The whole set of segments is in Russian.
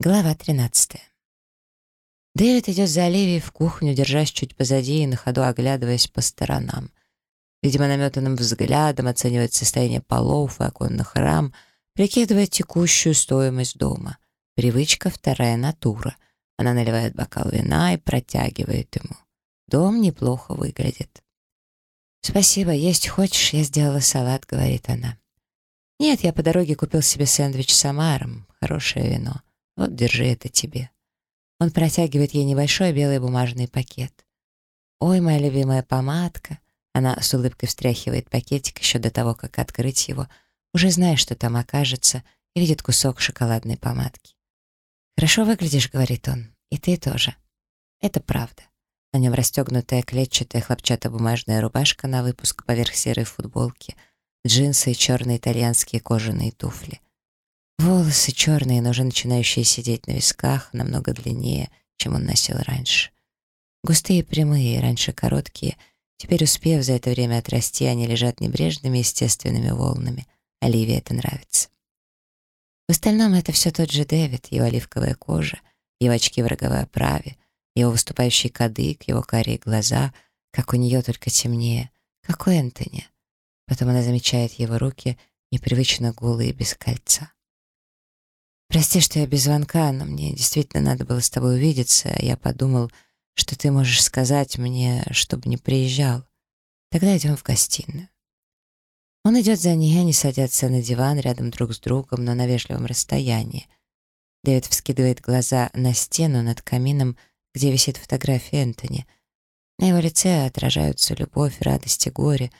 Глава 13. Дэвид идет за Оливией в кухню, держась чуть позади и на ходу оглядываясь по сторонам. Видимо, наметанным взглядом оценивает состояние полов и оконных рам, прикидывает текущую стоимость дома. Привычка — вторая натура. Она наливает бокал вина и протягивает ему. Дом неплохо выглядит. «Спасибо, есть хочешь? Я сделала салат», — говорит она. «Нет, я по дороге купил себе сэндвич с омаром. Хорошее вино». Вот, держи это тебе. Он протягивает ей небольшой белый бумажный пакет. Ой, моя любимая помадка. Она с улыбкой встряхивает пакетик еще до того, как открыть его, уже зная, что там окажется, и видит кусок шоколадной помадки. «Хорошо выглядишь», — говорит он, — «и ты тоже». Это правда. На нем расстегнутая клетчатая хлопчатобумажная рубашка на выпуск поверх серой футболки, джинсы и черные итальянские кожаные туфли. Волосы черные, но уже начинающие сидеть на висках, намного длиннее, чем он носил раньше. Густые прямые, раньше короткие, теперь успев за это время отрасти, они лежат небрежными естественными волнами. Оливии это нравится. В остальном это все тот же Дэвид, его оливковая кожа, его очки в роговой оправе, его выступающий кадык, его карие глаза, как у нее только темнее, как у Энтони. Потом она замечает его руки, непривычно голые, без кольца. Прости, что я без звонка, но мне действительно надо было с тобой увидеться. Я подумал, что ты можешь сказать мне, чтобы не приезжал. Тогда идем в гостиную. Он идет за ней, они садятся на диван рядом друг с другом, но на вежливом расстоянии. Дэвид вскидывает глаза на стену над камином, где висит фотография Энтони. На его лице отражаются любовь, радость и горе.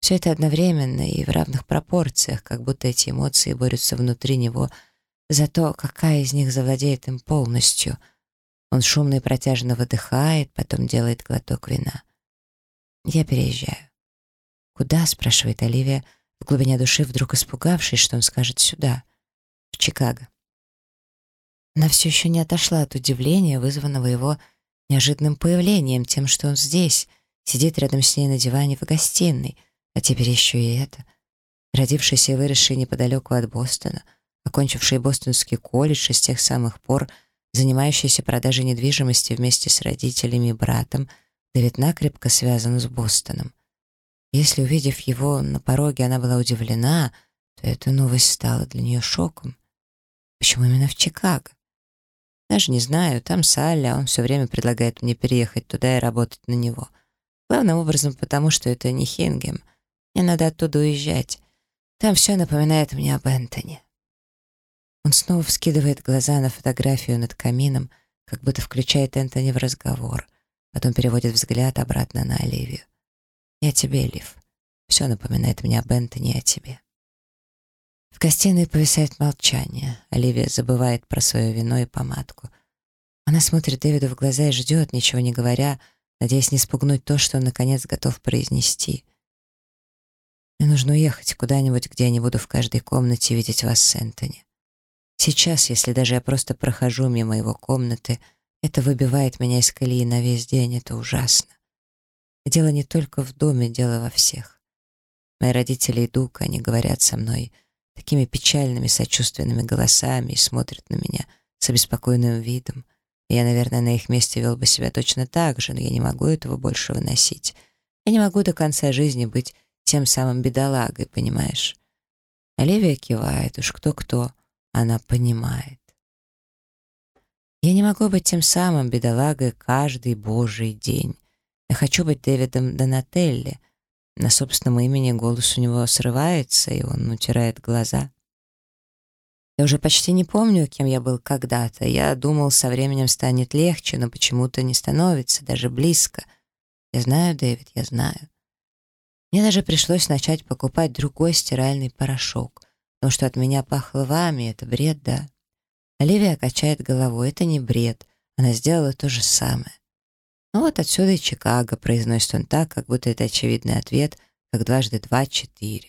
Все это одновременно и в равных пропорциях, как будто эти эмоции борются внутри него — за то, какая из них завладеет им полностью. Он шумно и протяжно выдыхает, потом делает глоток вина. «Я переезжаю». «Куда?» — спрашивает Оливия, в глубине души вдруг испугавшись, что он скажет «сюда», в Чикаго. Она все еще не отошла от удивления, вызванного его неожиданным появлением, тем, что он здесь, сидит рядом с ней на диване в гостиной, а теперь еще и это. Родившийся и выросший неподалеку от Бостона — окончивший Бостонский колледж и с тех самых пор занимающийся продажей недвижимости вместе с родителями и братом, Дэвид накрепко связан с Бостоном. Если, увидев его на пороге, она была удивлена, то эта новость стала для нее шоком. Почему именно в Чикаго? Даже не знаю, там Салли, а он все время предлагает мне переехать туда и работать на него. Главным образом потому, что это не Хингем. Мне надо оттуда уезжать. Там все напоминает мне об Энтони. Он снова вскидывает глаза на фотографию над камином, как будто включает Энтони в разговор. Потом переводит взгляд обратно на Оливию. «Я тебе, Лив. Все напоминает мне об Энтони и о тебе». В гостиной повисает молчание. Оливия забывает про свое вино и помадку. Она смотрит Дэвиду в глаза и ждет, ничего не говоря, надеясь не спугнуть то, что он наконец готов произнести. «Мне нужно уехать куда-нибудь, где я не буду в каждой комнате видеть вас с Энтони. Сейчас, если даже я просто прохожу мимо его комнаты, это выбивает меня из колеи на весь день, это ужасно. дело не только в доме, дело во всех. Мои родители идут, они говорят со мной такими печальными, сочувственными голосами и смотрят на меня с обеспокоенным видом. Я, наверное, на их месте вел бы себя точно так же, но я не могу этого больше выносить. Я не могу до конца жизни быть тем самым бедолагой, понимаешь? Оливия кивает, уж кто-кто, она понимает. Я не могу быть тем самым бедолагой каждый божий день. Я хочу быть Дэвидом Донателли. На собственном имени голос у него срывается, и он утирает глаза. Я уже почти не помню, кем я был когда-то. Я думал, со временем станет легче, но почему-то не становится, даже близко. Я знаю, Дэвид, я знаю. Мне даже пришлось начать покупать другой стиральный порошок — Потому что от меня пахло вами, это бред, да? Оливия качает головой, это не бред. Она сделала то же самое. Ну вот отсюда и Чикаго, произносит он так, как будто это очевидный ответ, как дважды два — четыре.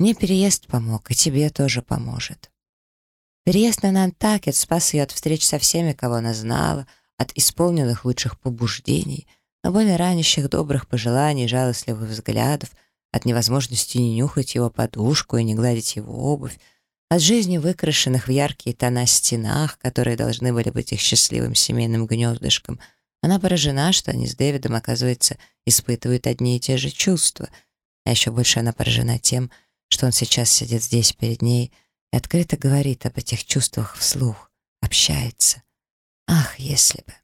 Мне переезд помог, и тебе тоже поможет. Переезд на Нантакет спас ее от встреч со всеми, кого она знала, от исполненных лучших побуждений, но более ранящих добрых пожеланий, жалостливых взглядов — от невозможности не нюхать его подушку и не гладить его обувь, от жизни выкрашенных в яркие тона стенах, которые должны были быть их счастливым семейным гнездышком, она поражена, что они с Дэвидом, оказывается, испытывают одни и те же чувства. А еще больше она поражена тем, что он сейчас сидит здесь перед ней и открыто говорит об этих чувствах вслух, общается. Ах, если бы.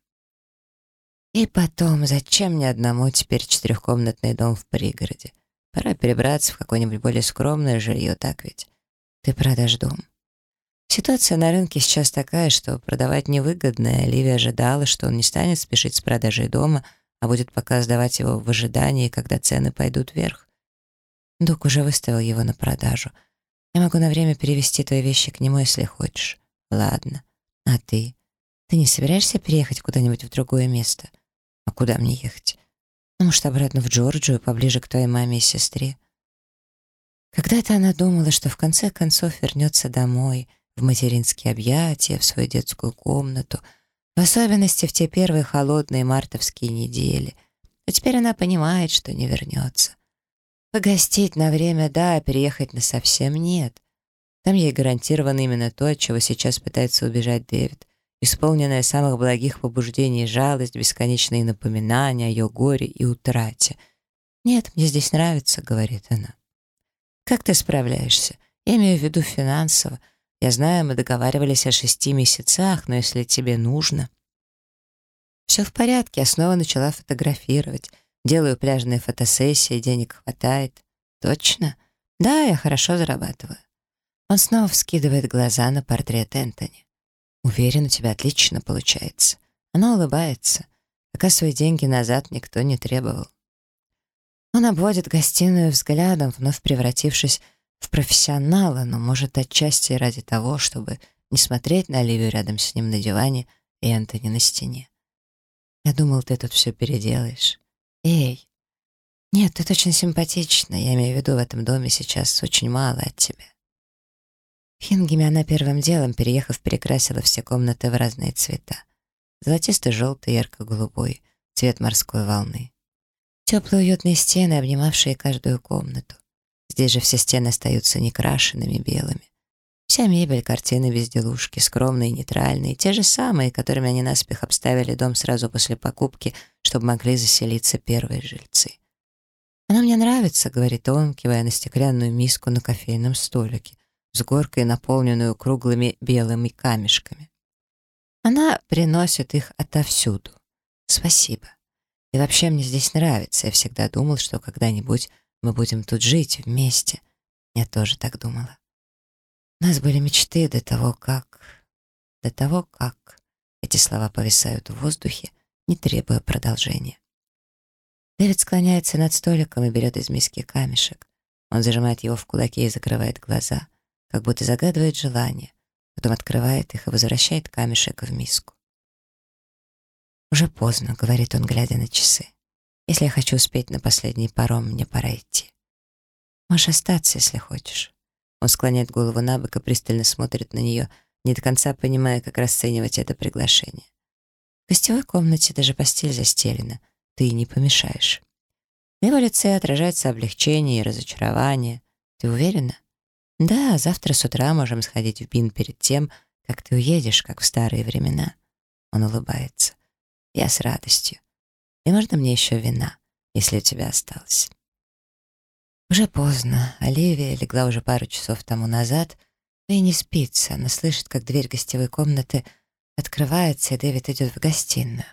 И потом, зачем мне одному теперь четырехкомнатный дом в пригороде? Пора перебраться в какое-нибудь более скромное жилье, так ведь? Ты продашь дом. Ситуация на рынке сейчас такая, что продавать невыгодно, и Оливия ожидала, что он не станет спешить с продажей дома, а будет пока сдавать его в ожидании, когда цены пойдут вверх. Дук уже выставил его на продажу. Я могу на время перевести твои вещи к нему, если хочешь. Ладно. А ты? Ты не собираешься переехать куда-нибудь в другое место? А куда мне ехать? Ну, может, обратно в Джорджию, поближе к твоей маме и сестре? Когда-то она думала, что в конце концов вернется домой, в материнские объятия, в свою детскую комнату, в особенности в те первые холодные мартовские недели. А теперь она понимает, что не вернется. Погостить на время — да, а переехать на совсем нет. Там ей гарантировано именно то, от чего сейчас пытается убежать Дэвид исполненная самых благих побуждений жалость, бесконечные напоминания о ее горе и утрате. «Нет, мне здесь нравится», — говорит она. «Как ты справляешься? Я имею в виду финансово. Я знаю, мы договаривались о шести месяцах, но если тебе нужно...» Все в порядке, я снова начала фотографировать. Делаю пляжные фотосессии, денег хватает. Точно? Да, я хорошо зарабатываю. Он снова вскидывает глаза на портрет Энтони. Уверен, у тебя отлично получается. Она улыбается, пока свои деньги назад никто не требовал. Он обводит гостиную взглядом, вновь превратившись в профессионала, но, может, отчасти ради того, чтобы не смотреть на Оливию рядом с ним на диване и Энтони на стене. Я думал, ты тут все переделаешь. Эй! Нет, тут очень симпатично. Я имею в виду, в этом доме сейчас очень мало от тебя. Хингеме она первым делом, переехав, перекрасила все комнаты в разные цвета. Золотисто-желтый, ярко-голубой, цвет морской волны. Теплые уютные стены, обнимавшие каждую комнату. Здесь же все стены остаются некрашенными, белыми. Вся мебель, картины, безделушки, скромные, нейтральные, те же самые, которыми они наспех обставили дом сразу после покупки, чтобы могли заселиться первые жильцы. «Она мне нравится», — говорит он, кивая на стеклянную миску на кофейном столике с горкой, наполненную круглыми белыми камешками. Она приносит их отовсюду. Спасибо. И вообще мне здесь нравится. Я всегда думал, что когда-нибудь мы будем тут жить вместе. Я тоже так думала. У нас были мечты до того, как... До того, как... Эти слова повисают в воздухе, не требуя продолжения. Дэвид склоняется над столиком и берет из миски камешек. Он зажимает его в кулаке и закрывает глаза как будто загадывает желание, потом открывает их и возвращает камешек в миску. «Уже поздно», — говорит он, глядя на часы. «Если я хочу успеть на последний паром, мне пора идти. Можешь остаться, если хочешь». Он склоняет голову на бок и пристально смотрит на нее, не до конца понимая, как расценивать это приглашение. В гостевой комнате даже постель застелена, ты не помешаешь. На его лице отражается облегчение и разочарование. Ты уверена? «Да, завтра с утра можем сходить в Бин перед тем, как ты уедешь, как в старые времена». Он улыбается. «Я с радостью. И можно мне еще вина, если у тебя осталось?» Уже поздно. Оливия легла уже пару часов тому назад, но и не спится. Она слышит, как дверь гостевой комнаты открывается, и Дэвид идет в гостиную.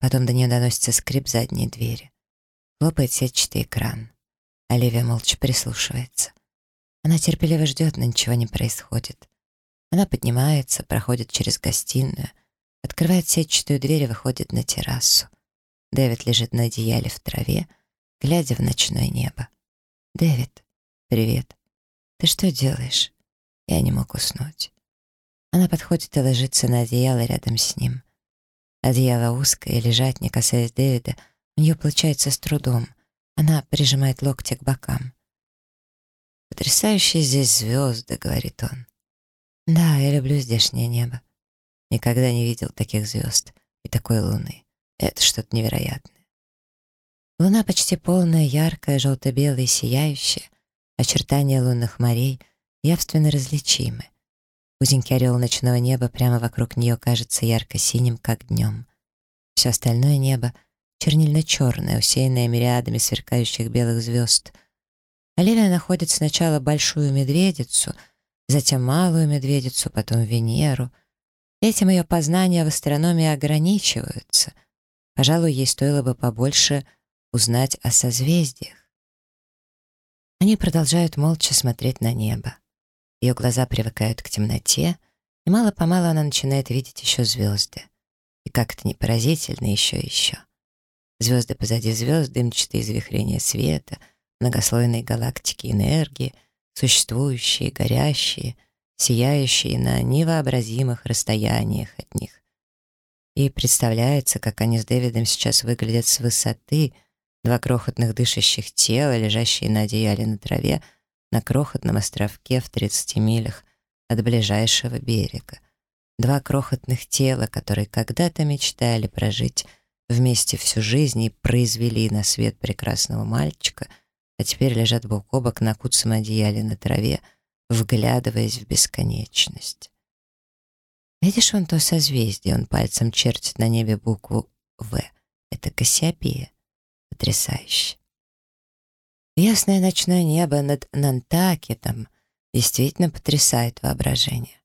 Потом до нее доносится скрип задней двери. Хлопает сетчатый экран. Оливия молча прислушивается. Она терпеливо ждет, но ничего не происходит. Она поднимается, проходит через гостиную, открывает сетчатую дверь и выходит на террасу. Дэвид лежит на одеяле в траве, глядя в ночное небо. «Дэвид, привет. Ты что делаешь?» Я не мог уснуть. Она подходит и ложится на одеяло рядом с ним. Одеяло узкое, лежать, не касаясь Дэвида, у нее получается с трудом. Она прижимает локти к бокам. «Потрясающие здесь звезды», — говорит он. «Да, я люблю здешнее небо. Никогда не видел таких звезд и такой луны. Это что-то невероятное. Луна почти полная, яркая, желто-белая, сияющая. Очертания лунных морей явственно различимы. Узенький орел ночного неба прямо вокруг нее кажется ярко-синим, как днем. Все остальное небо чернильно-черное, усеянное мириадами сверкающих белых звезд. Оливия находит сначала большую медведицу, затем малую медведицу, потом Венеру. Этим ее познания в астрономии ограничиваются. Пожалуй, ей стоило бы побольше узнать о созвездиях. Они продолжают молча смотреть на небо. Ее глаза привыкают к темноте, и мало-помалу она начинает видеть еще звезды. И как это не поразительно, еще еще. Звезды позади звезд, дымчатые извихрения света, многослойные галактики энергии, существующие, горящие, сияющие на невообразимых расстояниях от них. И представляется, как они с Дэвидом сейчас выглядят с высоты, два крохотных дышащих тела, лежащие на одеяле на траве, на крохотном островке в 30 милях от ближайшего берега. Два крохотных тела, которые когда-то мечтали прожить вместе всю жизнь и произвели на свет прекрасного мальчика, а теперь лежат бок о бок на куцем одеяле на траве, вглядываясь в бесконечность. Видишь вон то созвездие, он пальцем чертит на небе букву «В». Это Кассиопея. Потрясающе. Ясное ночное небо над Нантакетом действительно потрясает воображение.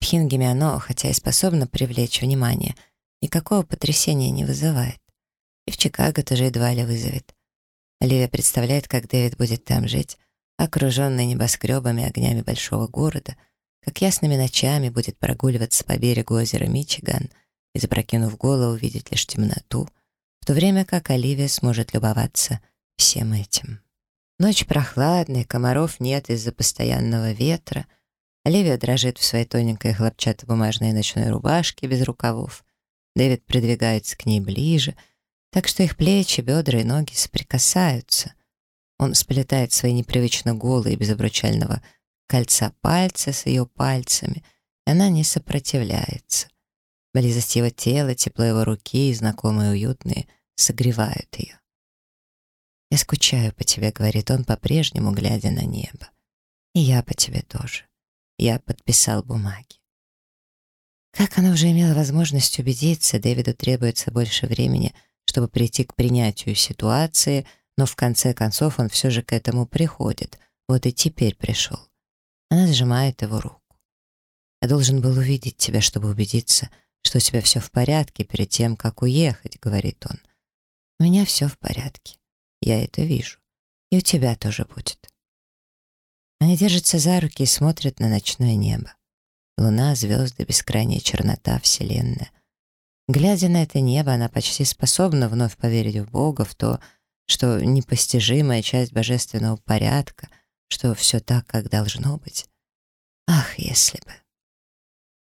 В оно, хотя и способно привлечь внимание, никакого потрясения не вызывает. И в Чикаго тоже едва ли вызовет. Оливия представляет, как Дэвид будет там жить, окруженный небоскребами и огнями большого города, как ясными ночами будет прогуливаться по берегу озера Мичиган и, запрокинув голову, видеть лишь темноту, в то время как Оливия сможет любоваться всем этим. Ночь прохладная, комаров нет из-за постоянного ветра. Оливия дрожит в своей тоненькой хлопчатобумажной ночной рубашке без рукавов. Дэвид придвигается к ней ближе, так что их плечи, бедра и ноги соприкасаются. Он сплетает свои непривычно голые без обручального кольца пальцы с ее пальцами, и она не сопротивляется. Близость его тела, тепло его руки и знакомые уютные согревают ее. «Я скучаю по тебе», — говорит он, по-прежнему глядя на небо. «И я по тебе тоже. Я подписал бумаги». Как она уже имела возможность убедиться, Дэвиду требуется больше времени, чтобы прийти к принятию ситуации, но в конце концов он все же к этому приходит. Вот и теперь пришел. Она сжимает его руку. «Я должен был увидеть тебя, чтобы убедиться, что у тебя все в порядке перед тем, как уехать», — говорит он. «У меня все в порядке. Я это вижу. И у тебя тоже будет. Они держатся за руки и смотрят на ночное небо. Луна, звезды, бескрайняя чернота, Вселенная. Глядя на это небо, она почти способна вновь поверить в Бога, в то, что непостижимая часть божественного порядка, что все так, как должно быть. Ах, если бы.